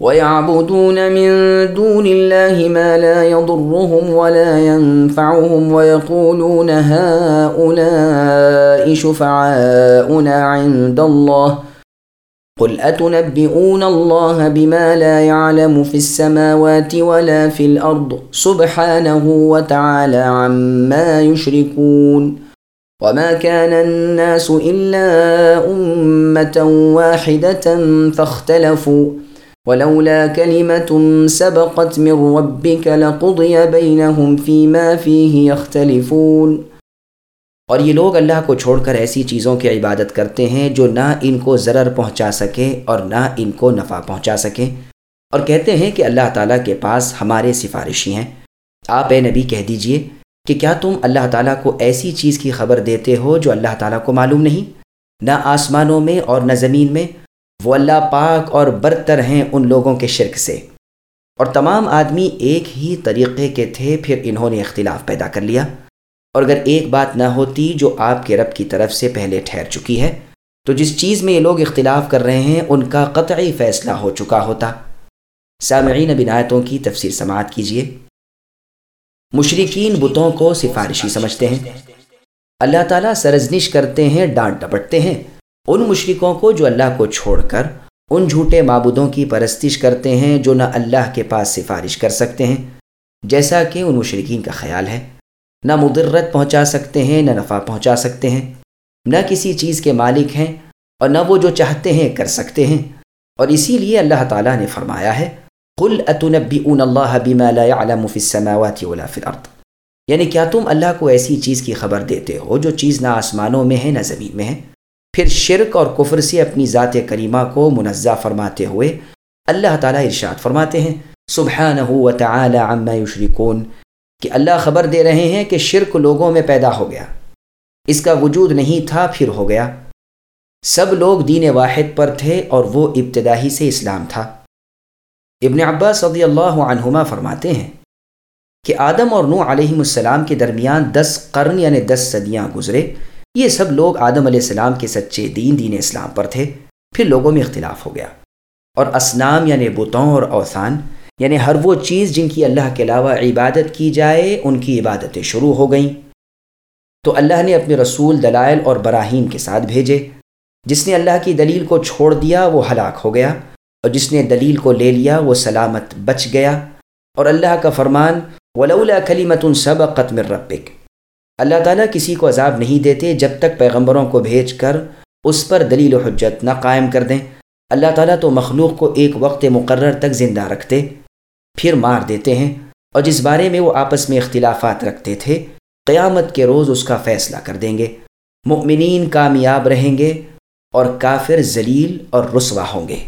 ويعبدون من دون الله ما لا يضرهم ولا ينفعهم ويقولون هؤلاء شفعاؤنا عند الله. قل أتنبئون الله بما لا يعلم في السماوات ولا في الأرض سبحانه وتعالى عما يشركون. وما كان الناس إلا أمة واحدة فاختلفوا. ولولا كلمة سبقت من ربك لقضي بينهم فيما فيه يختلفون. اور یہ لوگ اللہ کو چھوڑ کر ایسی چیزوں کی عبادت کرتے ہیں جو نہ ان کو ضرر پہنچا سکے اور نہ ان کو نفع پہنچا سکیں اور کہتے ہیں کہ اللہ تعالیٰ کے پاس ہمارے سفارشی ہیں۔ آپ اے نبی کہہ دیجیے کہ کیا تم اللہ تعالیٰ کو ایسی چیز کی خبر دیتے ہو جو اللہ تعالیٰ کو معلوم نہیں؟ نہ آسمانوں میں اور نہ زمین میں۔ وہ اللہ پاک اور برتر ہیں ان لوگوں کے شرک سے۔ اور تمام آدمی ایک ہی طریقے کے تھے، پھر انہوں نے اختلاف پیدا کر لیا۔ اور اگر ایک بات نہ ہوتی جو آپ کے رب کی طرف سے پہلے ٹھہر چکی ہے، تو جس چیز میں یہ لوگ اختلاف کر رہے ہیں، ان کا قطعی فیصلہ ہو چکا ہوتا۔ سامعین بنایتوں کی تفسیر سماعت کیجیے مشرقین بتوں کو سفارشی سمجھتے ہیں۔ اللہ تعالیٰ سرزنش کرتے ہیں، ڈانٹ ڈپٹتے ہیں۔ ان مشرقوں کو جو اللہ کو چھوڑ کر ان جھوٹے معبودوں کی پرستش کرتے ہیں جو نہ اللہ کے پاس سفارش کر سکتے ہیں، جیسا کہ ان مشرقین کا خیال ہے۔ نہ مدرت پہنچا سکتے ہیں، نہ نفع پہنچا سکتے ہیں۔ نہ کسی چیز کے مالک ہیں اور نہ وہ جو چاہتے ہیں کر سکتے ہیں۔ اور اسی لیے اللہ تعالیٰ نے فرمایا ہے، قل اتنبئون اللہ بما لا يعلم في السماوات ولا في الارض یعنی کیا تم اللہ کو ایسی چیز کی خبر دیتے ہو جو چیز نہ آسمانوں میں ہے، نہ زمین میں ہے؟ پھر شرک اور کفر سے اپنی ذات کریمہ کو منزہ فرماتے ہوئے اللہ تعالیٰ ارشاد فرماتے ہیں سبحانہ وتعالی عما یشرکون، کہ اللہ خبر دے رہے ہیں کہ شرک لوگوں میں پیدا ہو گیا۔ اس کا وجود نہیں تھا، پھر ہو گیا۔ سب لوگ دین واحد پر تھے اور وہ ابتدائی سے اسلام تھا۔ ابن عباس صدی اللہ عنہما فرماتے ہیں کہ آدم اور نو علیہ السلام کے درمیان دس قرن یعنی دس صدیاں گزرے۔ یہ سب لوگ آدم علیہ السلام کے سچے دین دین اسلام پر تھے۔ پھر لوگوں میں اختلاف ہو گیا۔ اور اسنام یعنی بتوں اور اوثان یعنی ہر وہ چیز جن کی اللہ کے علاوہ عبادت کی جائے، ان کی عبادتیں شروع ہو گئیں۔ تو اللہ نے اپنے رسول دلائل اور براہین کے ساتھ بھیجے۔ جس نے اللہ کی دلیل کو چھوڑ دیا، وہ ہلاک ہو گیا۔ اور جس نے دلیل کو لے لیا، وہ سلامت بچ گیا۔ اور اللہ کا فرمان، ولولا کلیمت سبقت من ربک اللہ تعالیٰ کسی کو عذاب نہیں دیتے جب تک پیغمبروں کو بھیج کر اس پر دلیل و حجت نہ قائم کر دیں۔ اللہ تعالیٰ تو مخلوق کو ایک وقت مقرر تک زندہ رکھتے، پھر مار دیتے ہیں اور جس بارے میں وہ آپس میں اختلافات رکھتے تھے، قیامت کے روز اس کا فیصلہ کر دیں گے۔ مؤمنین کامیاب رہیں گے اور کافر ذلیل اور رسوا ہوں گے۔